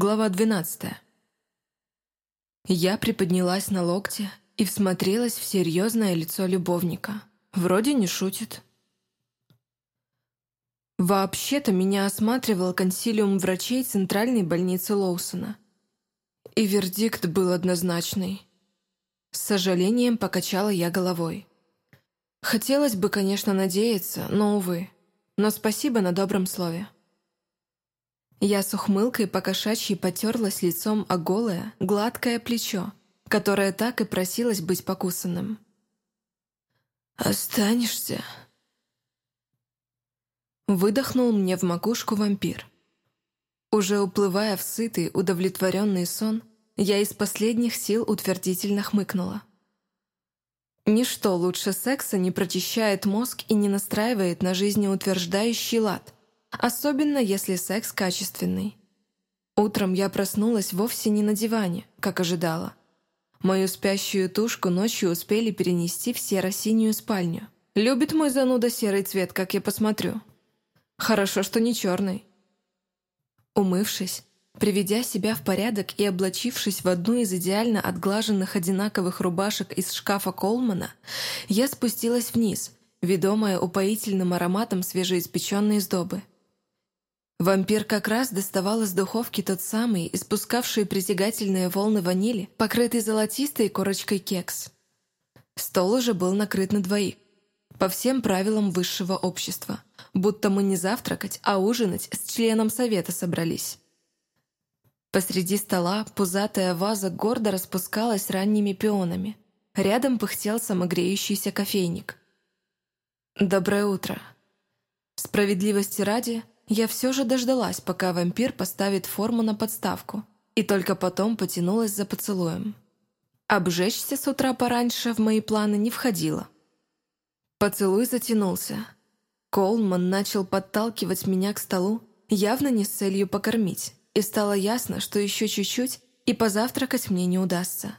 Глава 12. Я приподнялась на локте и всмотрелась в серьезное лицо любовника. Вроде не шутит. Вообще-то меня осматривал консилиум врачей Центральной больницы Лоусона. И вердикт был однозначный. С сожалением покачала я головой. Хотелось бы, конечно, надеяться, но, увы. Но спасибо на добром слове. Я с ухмылкой покошачьи потерлась лицом о голое, гладкое плечо, которое так и просилось быть покусанным. «Останешься?» Выдохнул мне в макушку вампир. Уже уплывая в сытый, удовлетворенный сон, я из последних сил утвердительно хмыкнула. Ничто лучше секса не прочищает мозг и не настраивает на жизнеутверждающий лад – Особенно, если секс качественный. Утром я проснулась вовсе не на диване, как ожидала. Мою спящую тушку ночью успели перенести в серо-синюю спальню. Любит мой зануда серый цвет, как я посмотрю. Хорошо, что не черный. Умывшись, приведя себя в порядок и облачившись в одну из идеально отглаженных одинаковых рубашек из шкафа Колмана, я спустилась вниз, ведомая упоительным ароматом свежеиспеченной сдобы. Вампир как раз доставал из духовки тот самый, испускавший притягательные волны ванили, покрытый золотистой корочкой кекс. Стол уже был накрыт на двоих, по всем правилам высшего общества, будто мы не завтракать, а ужинать с членом совета собрались. Посреди стола пузатая ваза гордо распускалась ранними пионами. Рядом пыхтел самогреющийся кофейник. «Доброе утро». Справедливости ради – я все же дождалась, пока вампир поставит форму на подставку, и только потом потянулась за поцелуем. Обжечься с утра пораньше в мои планы не входило. Поцелуй затянулся. Колман начал подталкивать меня к столу, явно не с целью покормить, и стало ясно, что еще чуть-чуть, и позавтракать мне не удастся.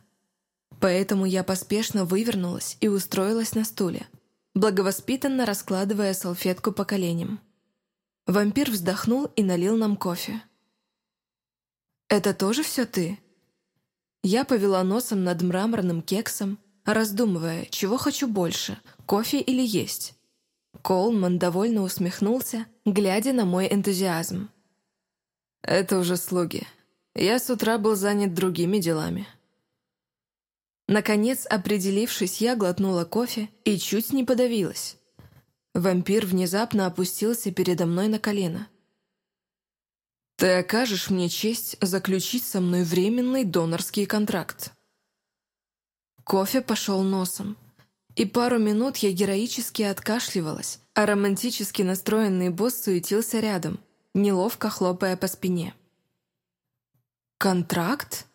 Поэтому я поспешно вывернулась и устроилась на стуле, благовоспитанно раскладывая салфетку по коленям. Вампир вздохнул и налил нам кофе. «Это тоже все ты?» Я повела носом над мраморным кексом, раздумывая, чего хочу больше, кофе или есть. Колман довольно усмехнулся, глядя на мой энтузиазм. «Это уже слуги. Я с утра был занят другими делами». Наконец, определившись, я глотнула кофе и чуть не подавилась. Вампир внезапно опустился передо мной на колено. «Ты окажешь мне честь заключить со мной временный донорский контракт». Кофе пошел носом, и пару минут я героически откашливалась, а романтически настроенный босс суетился рядом, неловко хлопая по спине. «Контракт?»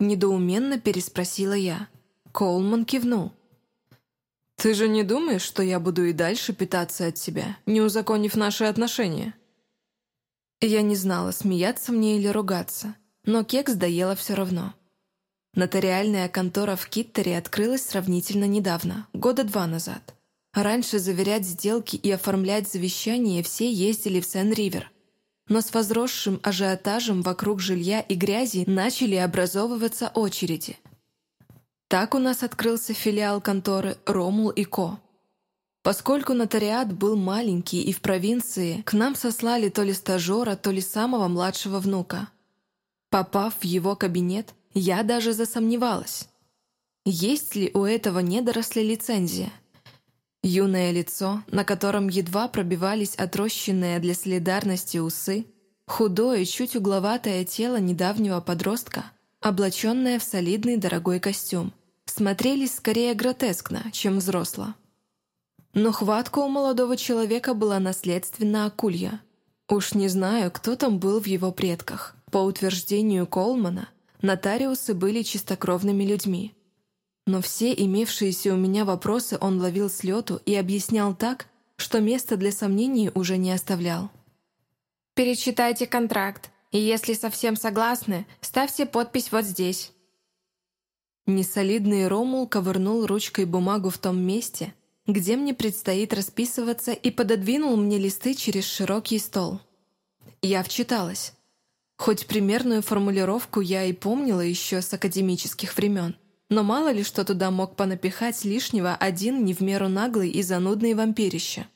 Недоуменно переспросила я. Коулман кивнул. «Ты же не думаешь, что я буду и дальше питаться от тебя, не узаконив наши отношения?» Я не знала, смеяться мне или ругаться, но кекс доела все равно. Нотариальная контора в Киттере открылась сравнительно недавно, года два назад. Раньше заверять сделки и оформлять завещание все ездили в Сен-Ривер. Но с возросшим ажиотажем вокруг жилья и грязи начали образовываться очереди – так у нас открылся филиал конторы «Ромул и Ко». Поскольку нотариат был маленький и в провинции, к нам сослали то ли стажера, то ли самого младшего внука. Попав в его кабинет, я даже засомневалась. Есть ли у этого недоросля лицензия? Юное лицо, на котором едва пробивались отрощенные для солидарности усы, худое, чуть угловатое тело недавнего подростка, облаченное в солидный дорогой костюм – смотрелись скорее гротескно, чем взросло. Но хватка у молодого человека была наследственно акулья. Уж не знаю, кто там был в его предках. По утверждению Колмана, нотариусы были чистокровными людьми. Но все имевшиеся у меня вопросы он ловил с лету и объяснял так, что места для сомнений уже не оставлял. «Перечитайте контракт, и если совсем согласны, ставьте подпись вот здесь». Несолидный Ромул ковырнул ручкой бумагу в том месте, где мне предстоит расписываться, и пододвинул мне листы через широкий стол. Я вчиталась. Хоть примерную формулировку я и помнила еще с академических времен, но мало ли что туда мог понапихать лишнего один не в меру наглый и занудный вампирище.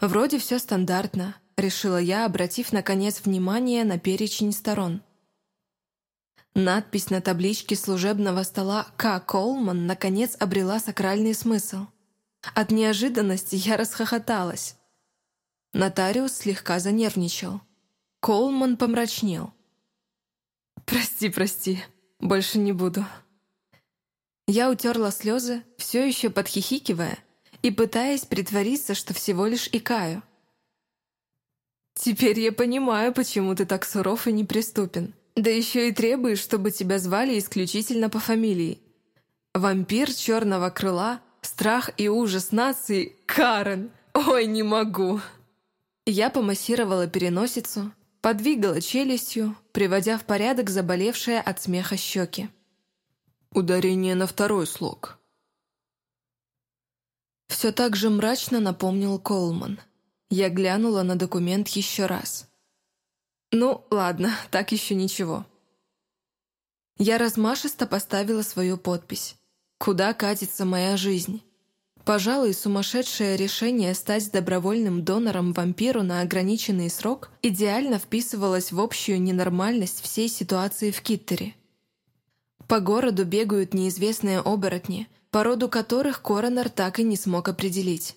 Вроде все стандартно, решила я, обратив наконец внимание на перечень сторон. Надпись на табличке служебного стола «К. Колман» наконец обрела сакральный смысл. От неожиданности я расхохоталась. Нотариус слегка занервничал. Колман помрачнел. «Прости, прости, больше не буду». Я утерла слезы, все еще подхихикивая и пытаясь притвориться, что всего лишь икаю. «Теперь я понимаю, почему ты так суров и неприступен. Да еще и требуешь, чтобы тебя звали исключительно по фамилии. Вампир черного крыла, страх и ужас нации Карен. Ой, не могу!» Я помассировала переносицу, подвигала челюстью, приводя в порядок заболевшие от смеха щеки. Ударение на второй слог. Все так же мрачно напомнил Колман. Я глянула на документ еще раз. Ну, ладно, так еще ничего. Я размашисто поставила свою подпись. Куда катится моя жизнь? Пожалуй, сумасшедшее решение стать добровольным донором вампиру на ограниченный срок идеально вписывалось в общую ненормальность всей ситуации в Киттере. По городу бегают неизвестные оборотни, породу которых коронер так и не смог определить.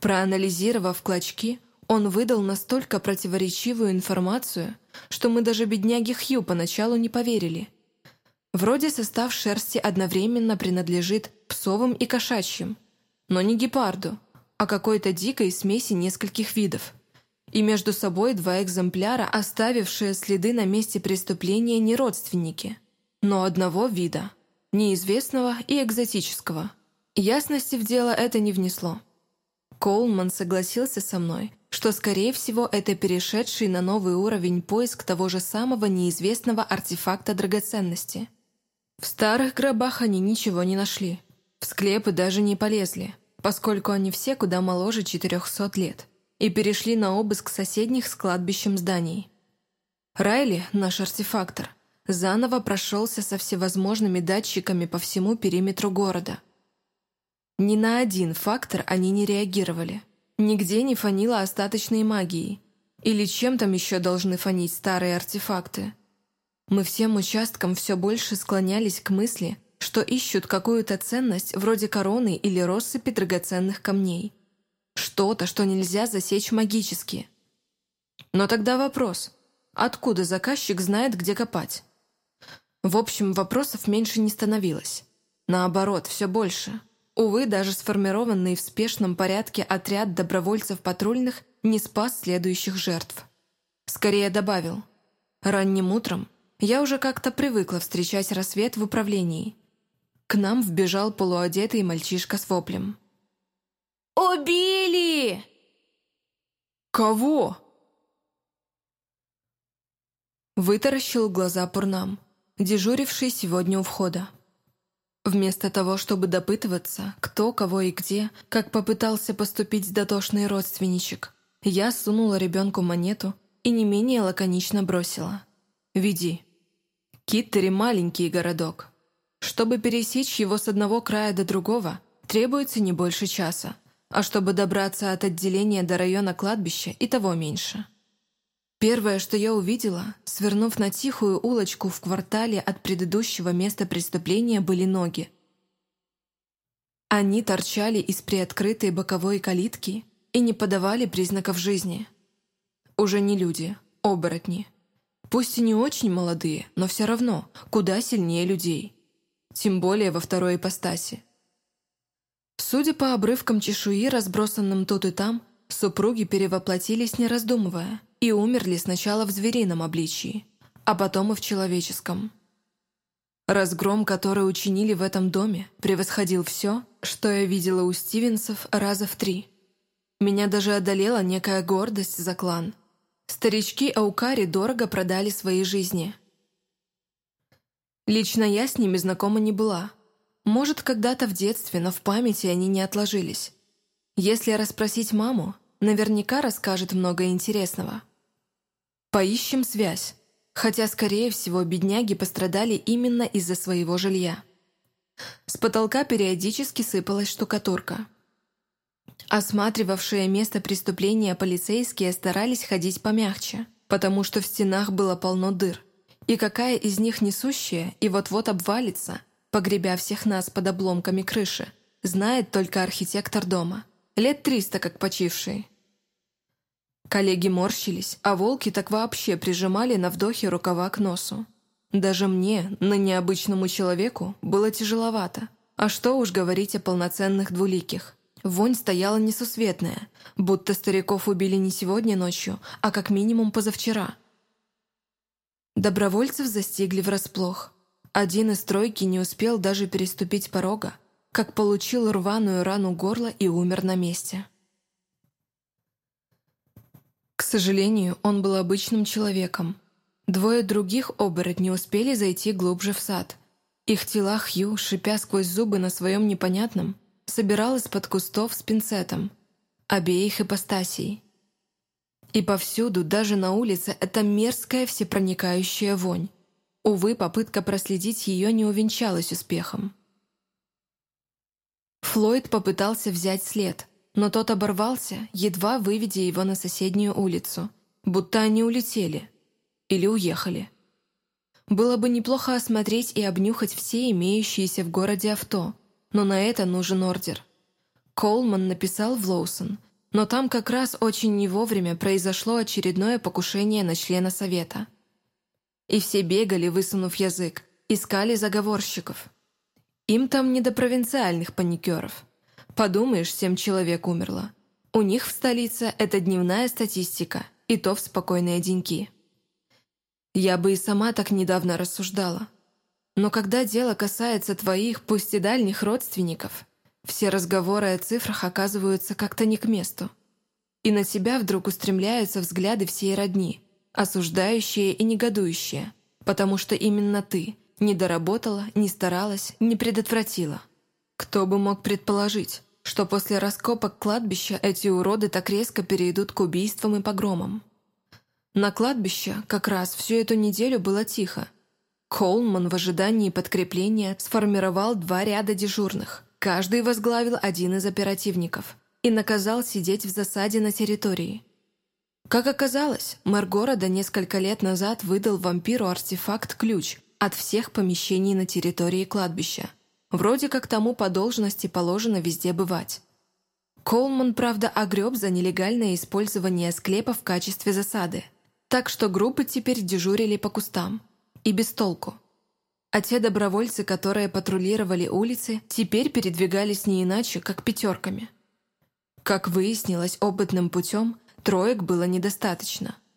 Проанализировав клочки, он выдал настолько противоречивую информацию, что мы даже бедняги Хью поначалу не поверили. Вроде состав шерсти одновременно принадлежит псовым и кошачьим – но не гепарду, а какой-то дикой смеси нескольких видов. И между собой два экземпляра, оставившие следы на месте преступления не родственники, но одного вида, неизвестного и экзотического. Ясности в дело это не внесло. Коулман согласился со мной, что, скорее всего, это перешедший на новый уровень поиск того же самого неизвестного артефакта драгоценности. В старых гробах они ничего не нашли. В склепы даже не полезли, поскольку они все куда моложе 400 лет, и перешли на обыск соседних с кладбищем зданий. Райли, наш артефактор, заново прошелся со всевозможными датчиками по всему периметру города. Ни на один фактор они не реагировали. Нигде не фанило остаточной магией. Или чем там еще должны фонить старые артефакты. Мы всем участкам все больше склонялись к мысли – что ищут какую-то ценность вроде короны или россыпи драгоценных камней. Что-то, что нельзя засечь магически. Но тогда вопрос, откуда заказчик знает, где копать? В общем, вопросов меньше не становилось. Наоборот, все больше. Увы, даже сформированный в спешном порядке отряд добровольцев патрульных не спас следующих жертв. Скорее добавил. Ранним утром я уже как-то привыкла встречать рассвет в управлении – к нам вбежал полуодетый мальчишка с воплем. «Убили!» «Кого?» Вытаращил глаза Пурнам, дежуривший сегодня у входа. Вместо того, чтобы допытываться, кто, кого и где, как попытался поступить дотошный родственничек, я сунула ребенку монету и не менее лаконично бросила. «Веди». Киттери – маленький городок, чтобы пересечь его с одного края до другого, требуется не больше часа, а чтобы добраться от отделения до района кладбища и того меньше. Первое, что я увидела, свернув на тихую улочку в квартале от предыдущего места преступления, были ноги. Они торчали из приоткрытой боковой калитки и не подавали признаков жизни. Уже не люди, оборотни. Пусть и не очень молодые, но все равно куда сильнее людей тем более во второй ипостаси. Судя по обрывкам чешуи, разбросанным тут и там, супруги перевоплотились, не раздумывая, и умерли сначала в зверином обличии, а потом и в человеческом. Разгром, который учинили в этом доме, превосходил все, что я видела у Стивенсов раза в три. Меня даже одолела некая гордость за клан. Старички Аукари дорого продали свои жизни – Лично я с ними знакома не была. Может, когда-то в детстве, но в памяти они не отложились. Если расспросить маму, наверняка расскажет много интересного. Поищем связь. Хотя, скорее всего, бедняги пострадали именно из-за своего жилья. С потолка периодически сыпалась штукатурка. Осматривавшие место преступления полицейские старались ходить помягче, потому что в стенах было полно дыр. И какая из них несущая и вот-вот обвалится, погребя всех нас под обломками крыши, знает только архитектор дома, лет триста как почивший. Коллеги морщились, а волки так вообще прижимали на вдохе рукава к носу. Даже мне, на необычному человеку, было тяжеловато. А что уж говорить о полноценных двуликих. Вонь стояла несусветная, будто стариков убили не сегодня ночью, а как минимум позавчера. Добровольцев застигли врасплох. Один из тройки не успел даже переступить порога, как получил рваную рану горла и умер на месте. К сожалению, он был обычным человеком. Двое других оборотней успели зайти глубже в сад. Их тела Хью, шипя сквозь зубы на своем непонятном, собирал из-под кустов с пинцетом. Обеих ипостасей. И повсюду, даже на улице, эта мерзкая всепроникающая вонь. Увы, попытка проследить ее не увенчалась успехом. Флойд попытался взять след, но тот оборвался, едва выведя его на соседнюю улицу, будто они улетели или уехали. Было бы неплохо осмотреть и обнюхать все имеющиеся в городе авто, но на это нужен ордер. Колман написал в Лоусон, но там как раз очень не вовремя произошло очередное покушение на члена совета. И все бегали, высунув язык, искали заговорщиков. Им там не до провинциальных паникеров – Подумаешь, семь человек умерло. У них в столице это дневная статистика, и то в спокойные деньки. Я бы и сама так недавно рассуждала. Но когда дело касается твоих, пусть и дальних родственников, все разговоры о цифрах оказываются как-то не к месту. И на тебя вдруг устремляются взгляды всей родни, осуждающие и негодующие, потому что именно ты не доработала, не старалась, не предотвратила. Кто бы мог предположить, что после раскопок кладбища эти уроды так резко перейдут к убийствам и погромам. На кладбище как раз всю эту неделю было тихо. Колман в ожидании подкрепления сформировал два ряда дежурных. Каждый возглавил один из оперативников и наказал сидеть в засаде на территории. Как оказалось, мэр города несколько лет назад выдал вампиру артефакт-ключ от всех помещений на территории кладбища – Вроде как тому по должности положено везде бывать. Колман, правда, огреб за нелегальное использование склепа в качестве засады. Так что группы теперь дежурили по кустам. И без толку. А те добровольцы, которые патрулировали улицы, теперь передвигались не иначе, как пятерками. Как выяснилось опытным путем, троек было недостаточно.